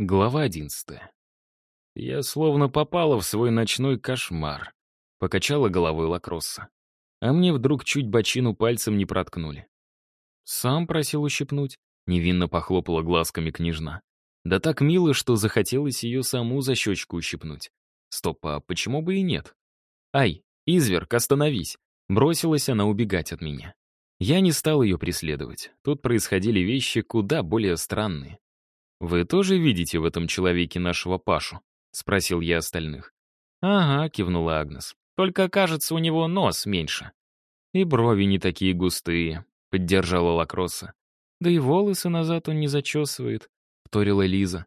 Глава одиннадцатая. Я словно попала в свой ночной кошмар. Покачала головой Лакросса. А мне вдруг чуть бочину пальцем не проткнули. Сам просил ущипнуть. Невинно похлопала глазками княжна. Да так мило, что захотелось ее саму за щечку ущипнуть. Стоп, а почему бы и нет? Ай, изверг, остановись. Бросилась она убегать от меня. Я не стал ее преследовать. Тут происходили вещи куда более странные. «Вы тоже видите в этом человеке нашего Пашу?» — спросил я остальных. «Ага», — кивнула Агнес. «Только, кажется, у него нос меньше». «И брови не такие густые», — поддержала Лакроса. «Да и волосы назад он не зачесывает», — вторила Лиза.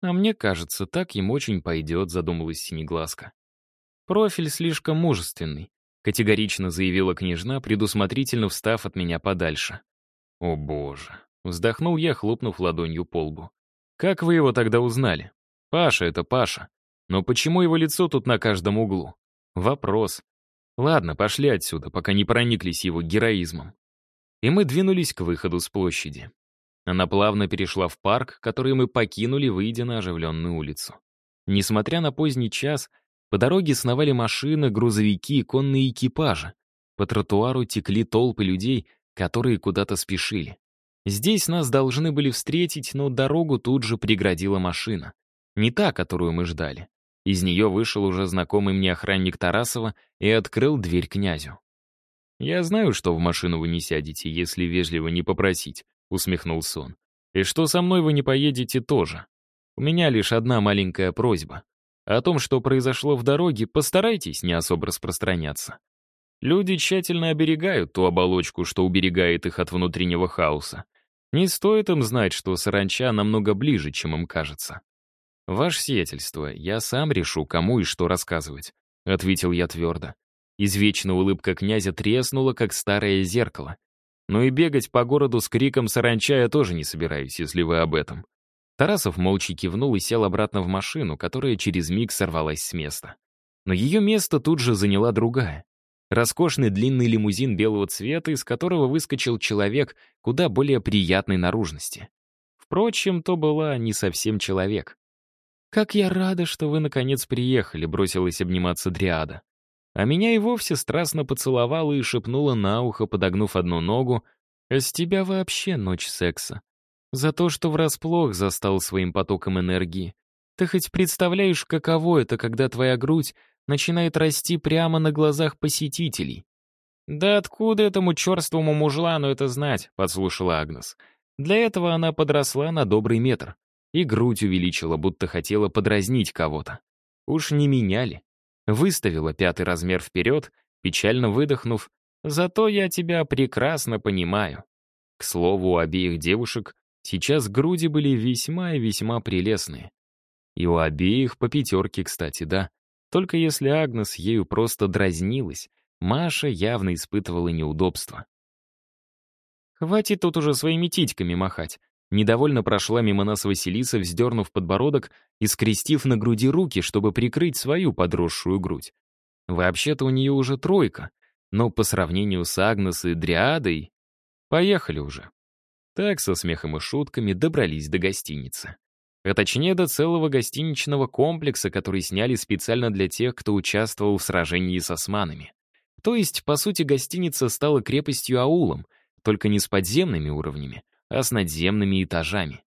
«А мне кажется, так ему очень пойдет», — задумалась Синеглазка. «Профиль слишком мужественный», — категорично заявила княжна, предусмотрительно встав от меня подальше. «О боже!» — вздохнул я, хлопнув ладонью по лбу. Как вы его тогда узнали? Паша — это Паша. Но почему его лицо тут на каждом углу? Вопрос. Ладно, пошли отсюда, пока не прониклись его героизмом. И мы двинулись к выходу с площади. Она плавно перешла в парк, который мы покинули, выйдя на оживленную улицу. Несмотря на поздний час, по дороге сновали машины, грузовики и конные экипажи. По тротуару текли толпы людей, которые куда-то спешили. Здесь нас должны были встретить, но дорогу тут же преградила машина. Не та, которую мы ждали. Из нее вышел уже знакомый мне охранник Тарасова и открыл дверь князю. «Я знаю, что в машину вы не сядете, если вежливо не попросить», — усмехнулся он. «И что со мной вы не поедете тоже. У меня лишь одна маленькая просьба. О том, что произошло в дороге, постарайтесь не особо распространяться. Люди тщательно оберегают ту оболочку, что уберегает их от внутреннего хаоса. Не стоит им знать, что саранча намного ближе, чем им кажется. «Ваше сиятельство, я сам решу, кому и что рассказывать», — ответил я твердо. Извечная улыбка князя треснула, как старое зеркало. Но и бегать по городу с криком «Саранча» я тоже не собираюсь, если вы об этом. Тарасов молча кивнул и сел обратно в машину, которая через миг сорвалась с места. Но ее место тут же заняла другая. Роскошный длинный лимузин белого цвета, из которого выскочил человек куда более приятной наружности. Впрочем, то была не совсем человек. «Как я рада, что вы наконец приехали», — бросилась обниматься Дриада. А меня и вовсе страстно поцеловала и шепнула на ухо, подогнув одну ногу, «А с тебя вообще ночь секса. За то, что врасплох застал своим потоком энергии. Ты хоть представляешь, каково это, когда твоя грудь начинает расти прямо на глазах посетителей. «Да откуда этому черствому мужлану это знать?» — подслушала Агнес. Для этого она подросла на добрый метр и грудь увеличила, будто хотела подразнить кого-то. Уж не меняли. Выставила пятый размер вперед, печально выдохнув, «Зато я тебя прекрасно понимаю». К слову, у обеих девушек сейчас груди были весьма и весьма прелестные. И у обеих по пятерке, кстати, да. Только если Агнес ею просто дразнилась, Маша явно испытывала неудобство. «Хватит тут уже своими титьками махать», Недовольно прошла мимо нас Василиса, вздернув подбородок и скрестив на груди руки, чтобы прикрыть свою подросшую грудь. Вообще-то у нее уже тройка, но по сравнению с Агнес и Дриадой... Поехали уже. Так, со смехом и шутками, добрались до гостиницы а точнее до целого гостиничного комплекса, который сняли специально для тех, кто участвовал в сражении с османами. То есть, по сути, гостиница стала крепостью-аулом, только не с подземными уровнями, а с надземными этажами.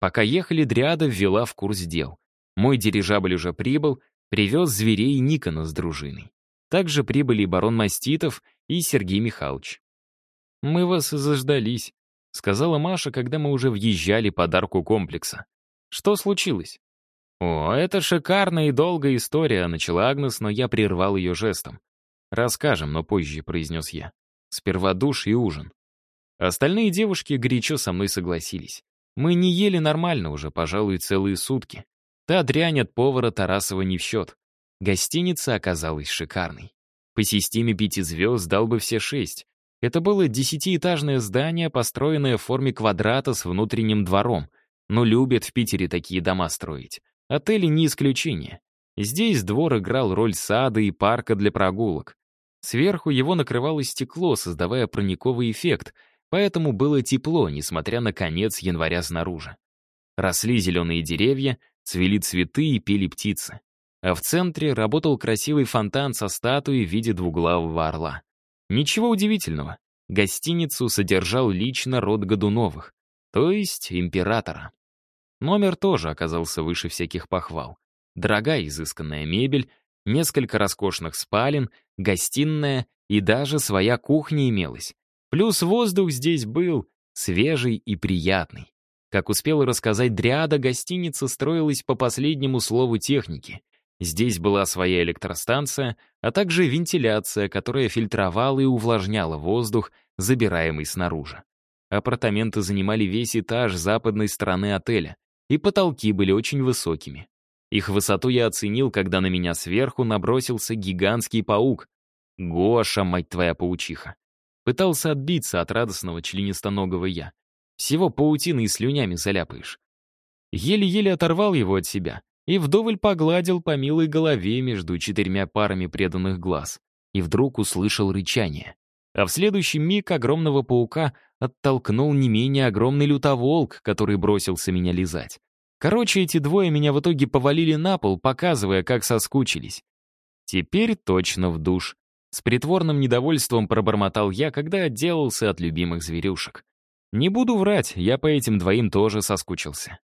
Пока ехали, Дриада ввела в курс дел. Мой дирижабль уже прибыл, привез зверей Никона с дружиной. Также прибыли барон Маститов и Сергей Михайлович. «Мы вас заждались», — сказала Маша, когда мы уже въезжали под арку комплекса. Что случилось?» «О, это шикарная и долгая история», — начала Агнес, но я прервал ее жестом. «Расскажем, но позже», — произнес я. «Сперва душ и ужин». Остальные девушки горячо со мной согласились. Мы не ели нормально уже, пожалуй, целые сутки. Та дрянь от повара Тарасова не в счет. Гостиница оказалась шикарной. По системе пяти звезд дал бы все шесть. Это было десятиэтажное здание, построенное в форме квадрата с внутренним двором — но любят в Питере такие дома строить. Отели не исключение. Здесь двор играл роль сада и парка для прогулок. Сверху его накрывало стекло, создавая прониковый эффект, поэтому было тепло, несмотря на конец января снаружи. Росли зеленые деревья, цвели цветы и пели птицы. А в центре работал красивый фонтан со статуей в виде двуглавого орла. Ничего удивительного. Гостиницу содержал лично род Годуновых, то есть императора. Номер тоже оказался выше всяких похвал. Дорогая изысканная мебель, несколько роскошных спален, гостиная и даже своя кухня имелась. Плюс воздух здесь был свежий и приятный. Как успела рассказать Дриада, гостиница строилась по последнему слову техники. Здесь была своя электростанция, а также вентиляция, которая фильтровала и увлажняла воздух, забираемый снаружи. Апартаменты занимали весь этаж западной стороны отеля, и потолки были очень высокими. Их высоту я оценил, когда на меня сверху набросился гигантский паук. Гоша, мать твоя паучиха. Пытался отбиться от радостного членистоногого я. Всего паутины и слюнями заляпаешь. Еле-еле оторвал его от себя и вдоволь погладил по милой голове между четырьмя парами преданных глаз. И вдруг услышал рычание. А в следующий миг огромного паука оттолкнул не менее огромный лютоволк, который бросился меня лизать. Короче, эти двое меня в итоге повалили на пол, показывая, как соскучились. Теперь точно в душ. С притворным недовольством пробормотал я, когда отделался от любимых зверюшек. Не буду врать, я по этим двоим тоже соскучился.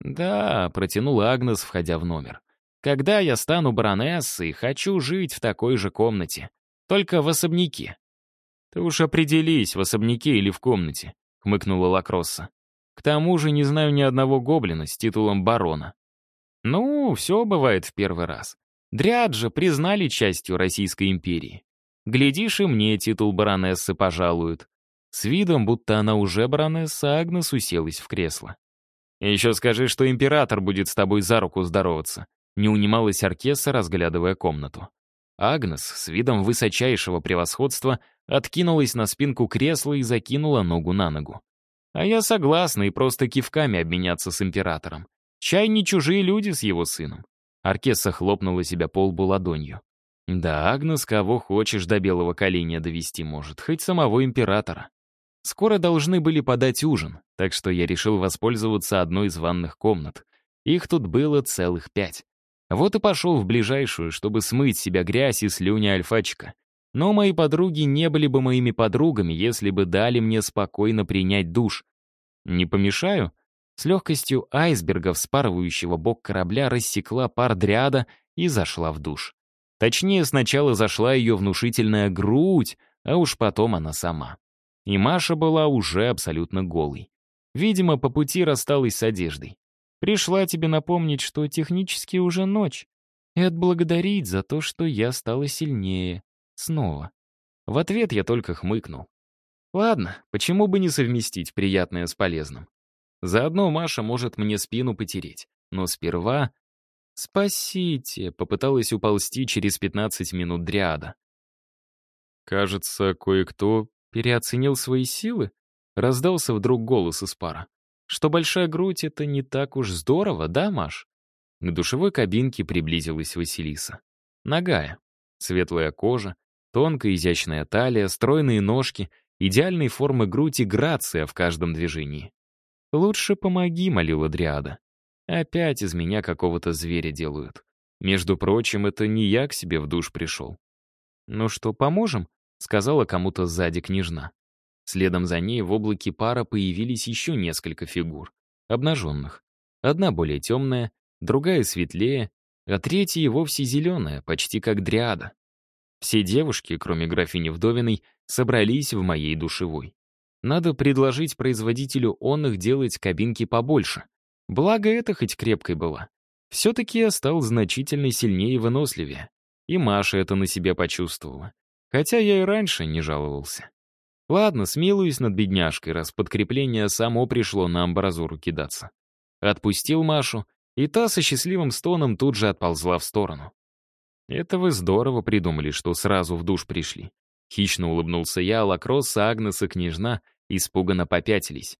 «Да», — протянула Агнес, входя в номер. «Когда я стану баронессой, хочу жить в такой же комнате. Только в особняке». «Ты уж определись, в особняке или в комнате», — хмыкнула Лакросса. «К тому же не знаю ни одного гоблина с титулом барона». «Ну, все бывает в первый раз. Дряд же признали частью Российской империи. Глядишь, и мне титул баронессы пожалуют. С видом, будто она уже баронесса, Агнес уселась в кресло. «И еще скажи, что император будет с тобой за руку здороваться», не унималась Аркеса, разглядывая комнату. Агнес с видом высочайшего превосходства откинулась на спинку кресла и закинула ногу на ногу. А я согласна и просто кивками обменяться с императором. Чай не чужие люди с его сыном. Аркеса хлопнула себя по лбу ладонью. Да, Агнес кого хочешь до белого коленя довести может, хоть самого императора. Скоро должны были подать ужин, так что я решил воспользоваться одной из ванных комнат. Их тут было целых пять. Вот и пошел в ближайшую, чтобы смыть себя грязь и слюни альфачка. Но мои подруги не были бы моими подругами, если бы дали мне спокойно принять душ. Не помешаю? С легкостью айсберга, вспарывающего бок корабля, рассекла пар дряда и зашла в душ. Точнее, сначала зашла ее внушительная грудь, а уж потом она сама. И Маша была уже абсолютно голой. Видимо, по пути рассталась с одеждой. Пришла тебе напомнить, что технически уже ночь, и отблагодарить за то, что я стала сильнее. Снова. В ответ я только хмыкнул. Ладно, почему бы не совместить приятное с полезным? Заодно Маша может мне спину потереть. Но сперва «Спасите!» — попыталась уползти через 15 минут дриада. «Кажется, кое-кто переоценил свои силы?» — раздался вдруг голос из пара. «Что большая грудь — это не так уж здорово, да, Маш?» К душевой кабинке приблизилась Василиса. Ногая, светлая кожа, тонкая изящная талия, стройные ножки, идеальной формы грудь и грация в каждом движении. «Лучше помоги», — молила Дриада. Опять из меня какого-то зверя делают. Между прочим, это не я к себе в душ пришел. «Ну что, поможем?» — сказала кому-то сзади княжна. Следом за ней в облаке пара появились еще несколько фигур, обнаженных. Одна более темная, другая светлее, а третья и вовсе зеленая, почти как дриада. Все девушки, кроме графини Вдовиной, собрались в моей душевой. Надо предложить производителю он их делать кабинки побольше, Благо это хоть крепкой была. Все-таки я стал значительно сильнее и выносливее. И Маша это на себе почувствовала. Хотя я и раньше не жаловался. Ладно, смилуюсь над бедняжкой, раз подкрепление само пришло на амбразуру кидаться. Отпустил Машу, и та со счастливым стоном тут же отползла в сторону. «Это вы здорово придумали, что сразу в душ пришли». Хищно улыбнулся я, Лакросс, Агнес и княжна испуганно попятились.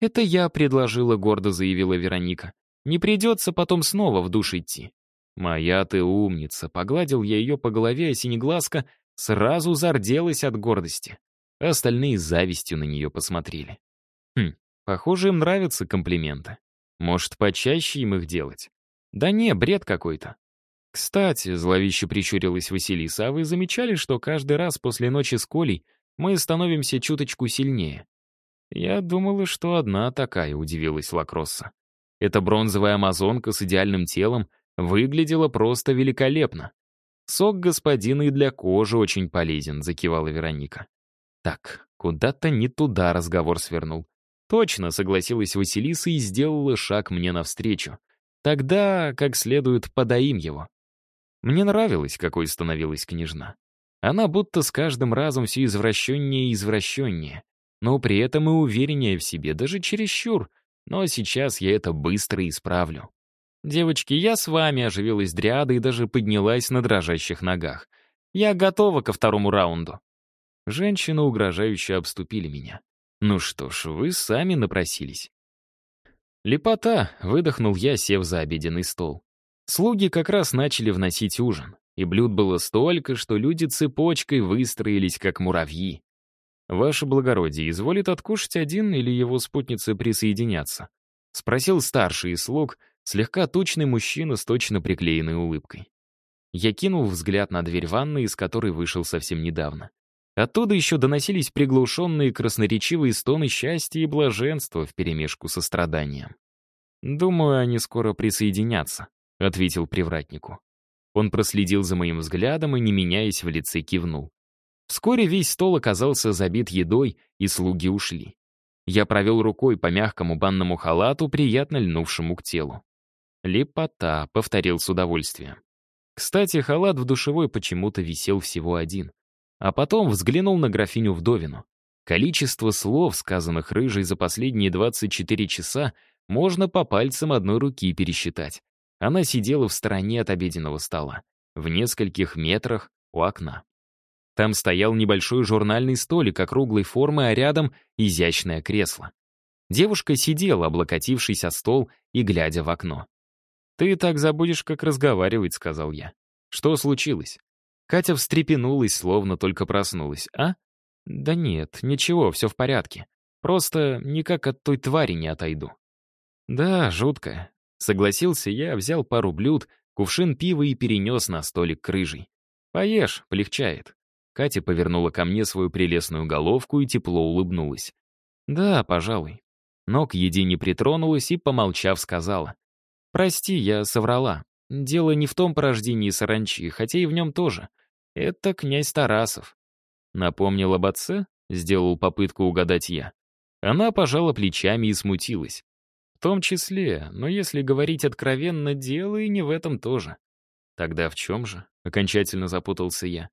«Это я предложила», — гордо заявила Вероника. «Не придется потом снова в душ идти». «Моя ты умница», — погладил я ее по голове, а синеглазка сразу зарделась от гордости. Остальные с завистью на нее посмотрели. Хм, похоже, им нравятся комплименты. Может, почаще им их делать? Да не, бред какой-то. Кстати, зловеще прищурилась Василиса, а вы замечали, что каждый раз после ночи с Колей мы становимся чуточку сильнее? Я думала, что одна такая, удивилась Лакросса. Эта бронзовая амазонка с идеальным телом выглядела просто великолепно. «Сок господина и для кожи очень полезен», — закивала Вероника. Так, куда-то не туда разговор свернул. Точно, согласилась Василиса и сделала шаг мне навстречу. Тогда, как следует, подоим его. Мне нравилось, какой становилась княжна. Она будто с каждым разом все извращеннее и извращеннее, но при этом и увереннее в себе, даже чересчур. Но сейчас я это быстро исправлю. «Девочки, я с вами», — оживилась Дриада и даже поднялась на дрожащих ногах. «Я готова ко второму раунду». Женщины угрожающе обступили меня. «Ну что ж, вы сами напросились». «Лепота», — выдохнул я, сев за обеденный стол. Слуги как раз начали вносить ужин, и блюд было столько, что люди цепочкой выстроились, как муравьи. «Ваше благородие, изволит откушать один или его спутницы присоединятся?» — спросил старший слуг — Слегка тучный мужчина с точно приклеенной улыбкой. Я кинул взгляд на дверь ванной, из которой вышел совсем недавно. Оттуда еще доносились приглушенные красноречивые стоны счастья и блаженства вперемешку со страданием. «Думаю, они скоро присоединятся», — ответил привратнику. Он проследил за моим взглядом и, не меняясь в лице, кивнул. Вскоре весь стол оказался забит едой, и слуги ушли. Я провел рукой по мягкому банному халату, приятно льнувшему к телу. «Лепота», — повторил с удовольствием. Кстати, халат в душевой почему-то висел всего один. А потом взглянул на графиню Вдовину. Количество слов, сказанных рыжей за последние 24 часа, можно по пальцам одной руки пересчитать. Она сидела в стороне от обеденного стола, в нескольких метрах у окна. Там стоял небольшой журнальный столик округлой формы, а рядом — изящное кресло. Девушка сидела, облокотившись о стол и глядя в окно. «Ты так забудешь, как разговаривать», — сказал я. «Что случилось?» Катя встрепенулась, словно только проснулась. «А? Да нет, ничего, все в порядке. Просто никак от той твари не отойду». «Да, жутко». Согласился я, взял пару блюд, кувшин пива и перенес на столик крыжей. «Поешь, полегчает». Катя повернула ко мне свою прелестную головку и тепло улыбнулась. «Да, пожалуй». Но к еде не притронулась и, помолчав, сказала. «Прости, я соврала. Дело не в том порождении саранчи, хотя и в нем тоже. Это князь Тарасов». Напомнил об отце? Сделал попытку угадать я. Она пожала плечами и смутилась. В том числе, но если говорить откровенно, дело и не в этом тоже. Тогда в чем же? Окончательно запутался я.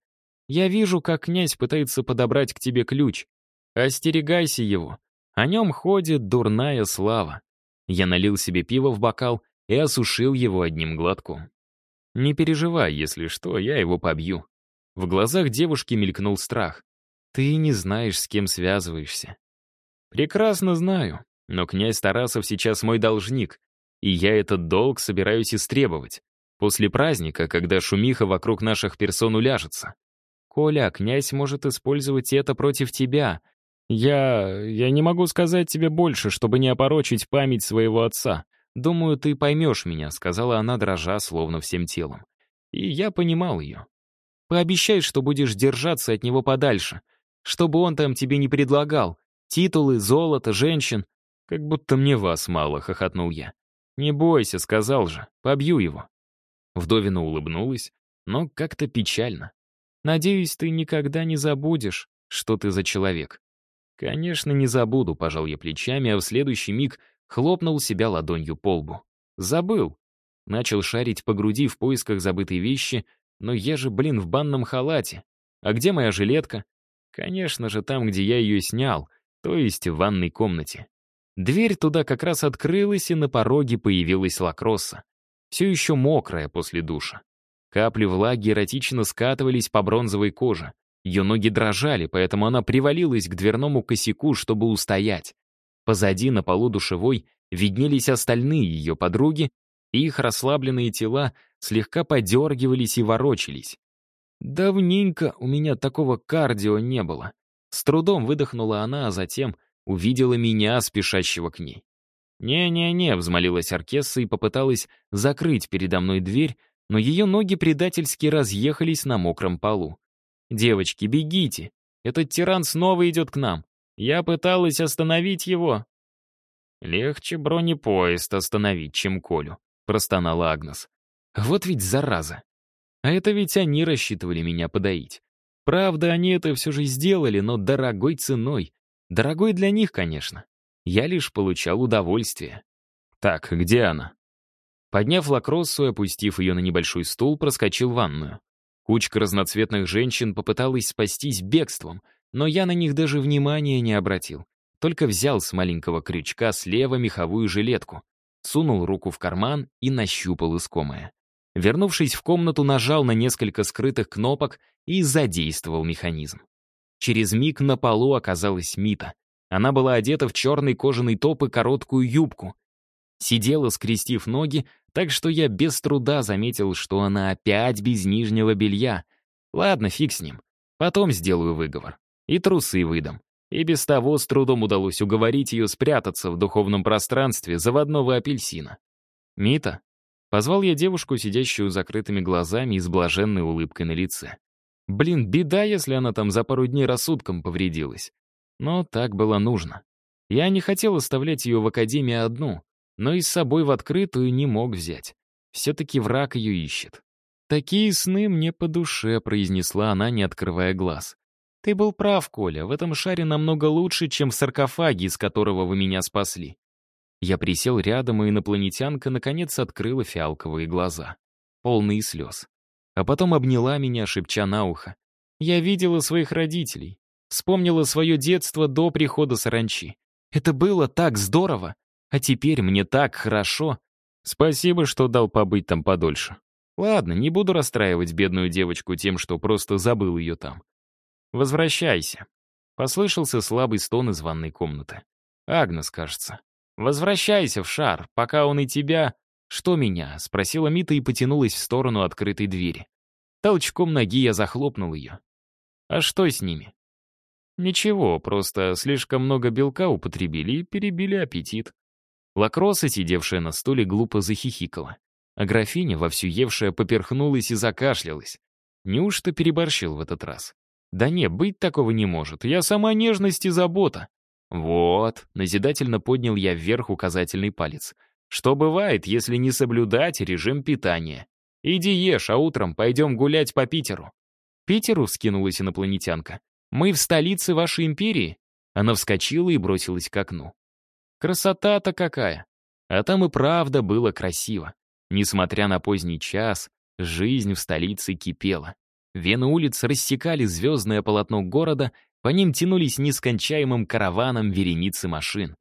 Я вижу, как князь пытается подобрать к тебе ключ. Остерегайся его. О нем ходит дурная слава. Я налил себе пиво в бокал и осушил его одним глотком. «Не переживай, если что, я его побью». В глазах девушки мелькнул страх. «Ты не знаешь, с кем связываешься». «Прекрасно знаю, но князь Тарасов сейчас мой должник, и я этот долг собираюсь истребовать. После праздника, когда шумиха вокруг наших персон уляжется. Коля, князь может использовать это против тебя. Я... я не могу сказать тебе больше, чтобы не опорочить память своего отца. «Думаю, ты поймешь меня», — сказала она, дрожа, словно всем телом. И я понимал ее. «Пообещай, что будешь держаться от него подальше, чтобы он там тебе не предлагал. Титулы, золото, женщин. Как будто мне вас мало», — хохотнул я. «Не бойся», — сказал же, — «побью его». Вдовина улыбнулась, но как-то печально. «Надеюсь, ты никогда не забудешь, что ты за человек». «Конечно, не забуду», — пожал я плечами, а в следующий миг Хлопнул себя ладонью по лбу. Забыл. Начал шарить по груди в поисках забытой вещи, но я же, блин, в банном халате. А где моя жилетка? Конечно же, там, где я ее снял, то есть в ванной комнате. Дверь туда как раз открылась, и на пороге появилась лакросса. Все еще мокрая после душа. Капли влаги эротично скатывались по бронзовой коже. Ее ноги дрожали, поэтому она привалилась к дверному косяку, чтобы устоять. Позади, на полу душевой, виднелись остальные ее подруги, и их расслабленные тела слегка подергивались и ворочались. Давненько у меня такого кардио не было. С трудом выдохнула она, а затем увидела меня, спешащего к ней. «Не-не-не», — взмолилась Аркесса и попыталась закрыть передо мной дверь, но ее ноги предательски разъехались на мокром полу. «Девочки, бегите! Этот тиран снова идет к нам. Я пыталась остановить его». «Легче бронепоезд остановить, чем Колю», — простонала Агнес. «Вот ведь зараза! А это ведь они рассчитывали меня подоить. Правда, они это все же сделали, но дорогой ценой. Дорогой для них, конечно. Я лишь получал удовольствие. Так, где она? Подняв лакроссу и опустив ее на небольшой стул, проскочил в ванную. Кучка разноцветных женщин попыталась спастись бегством, но я на них даже внимания не обратил. Только взял с маленького крючка слева меховую жилетку, сунул руку в карман и нащупал искомое. Вернувшись в комнату, нажал на несколько скрытых кнопок и задействовал механизм. Через миг на полу оказалась Мита. Она была одета в черный кожаный топ и короткую юбку. Сидела, скрестив ноги, так что я без труда заметил, что она опять без нижнего белья. Ладно, фиг с ним. Потом сделаю выговор. И трусы выдам. И без того с трудом удалось уговорить ее спрятаться в духовном пространстве заводного апельсина. «Мита?» Позвал я девушку, сидящую закрытыми глазами и с блаженной улыбкой на лице. Блин, беда, если она там за пару дней рассудком повредилась. Но так было нужно. Я не хотел оставлять ее в академии одну, но и с собой в открытую не мог взять. Все-таки враг ее ищет. «Такие сны мне по душе», — произнесла она, не открывая глаз. «Ты был прав, Коля, в этом шаре намного лучше, чем в саркофаге, из которого вы меня спасли». Я присел рядом, и инопланетянка наконец открыла фиалковые глаза, полные слез. А потом обняла меня, шепча на ухо. Я видела своих родителей, вспомнила свое детство до прихода саранчи. Это было так здорово, а теперь мне так хорошо. Спасибо, что дал побыть там подольше. Ладно, не буду расстраивать бедную девочку тем, что просто забыл ее там. Возвращайся. Послышался слабый стон из ванной комнаты. Агнес, кажется. Возвращайся в шар, пока он и тебя... Что меня? Спросила Мита и потянулась в сторону открытой двери. Толчком ноги я захлопнул ее. А что с ними? Ничего, просто слишком много белка употребили и перебили аппетит. Лакроса, сидевшая на стуле, глупо захихикала. А графиня, вовсю евшая, поперхнулась и закашлялась. Неужто переборщил в этот раз? Да не, быть такого не может. Я сама нежность и забота. Вот, назидательно поднял я вверх указательный палец. Что бывает, если не соблюдать режим питания? Иди ешь, а утром пойдем гулять по Питеру. Питеру скинулась инопланетянка. Мы в столице вашей империи? Она вскочила и бросилась к окну. Красота-то какая! А там и правда было красиво. Несмотря на поздний час, жизнь в столице кипела. Вены улиц рассекали звездное полотно города, по ним тянулись нескончаемым караваном вереницы машин.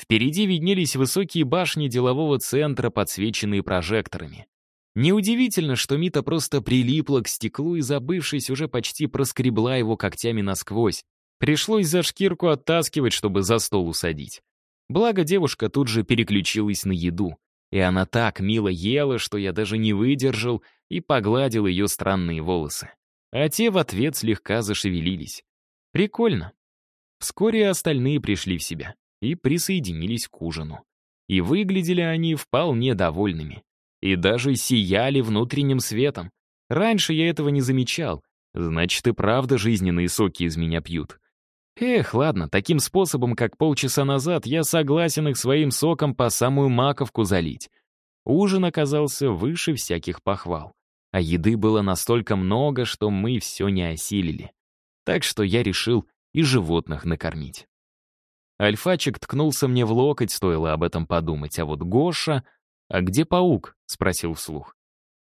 Впереди виднелись высокие башни делового центра, подсвеченные прожекторами. Неудивительно, что Мита просто прилипла к стеклу и, забывшись, уже почти проскребла его когтями насквозь. Пришлось за шкирку оттаскивать, чтобы за стол усадить. Благо девушка тут же переключилась на еду. И она так мило ела, что я даже не выдержал и погладил ее странные волосы. А те в ответ слегка зашевелились. Прикольно. Вскоре остальные пришли в себя и присоединились к ужину. И выглядели они вполне довольными. И даже сияли внутренним светом. Раньше я этого не замечал. Значит, и правда жизненные соки из меня пьют. Эх, ладно, таким способом, как полчаса назад, я согласен их своим соком по самую маковку залить. Ужин оказался выше всяких похвал. А еды было настолько много, что мы все не осилили. Так что я решил и животных накормить. Альфачик ткнулся мне в локоть, стоило об этом подумать, а вот Гоша... «А где паук?» — спросил вслух.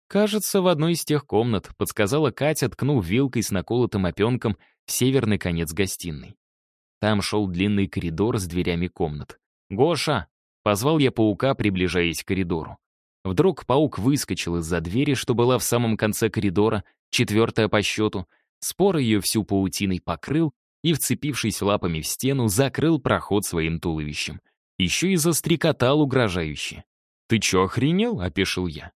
«Кажется, в одной из тех комнат», — подсказала Катя, ткнув вилкой с наколотым опенком в северный конец гостиной. Там шел длинный коридор с дверями комнат. «Гоша!» — позвал я паука, приближаясь к коридору. Вдруг паук выскочил из-за двери, что была в самом конце коридора, четвертая по счету, спор ее всю паутиной покрыл и, вцепившись лапами в стену, закрыл проход своим туловищем. Еще и застрекотал угрожающе. «Ты чё, охренел?» — опешил я.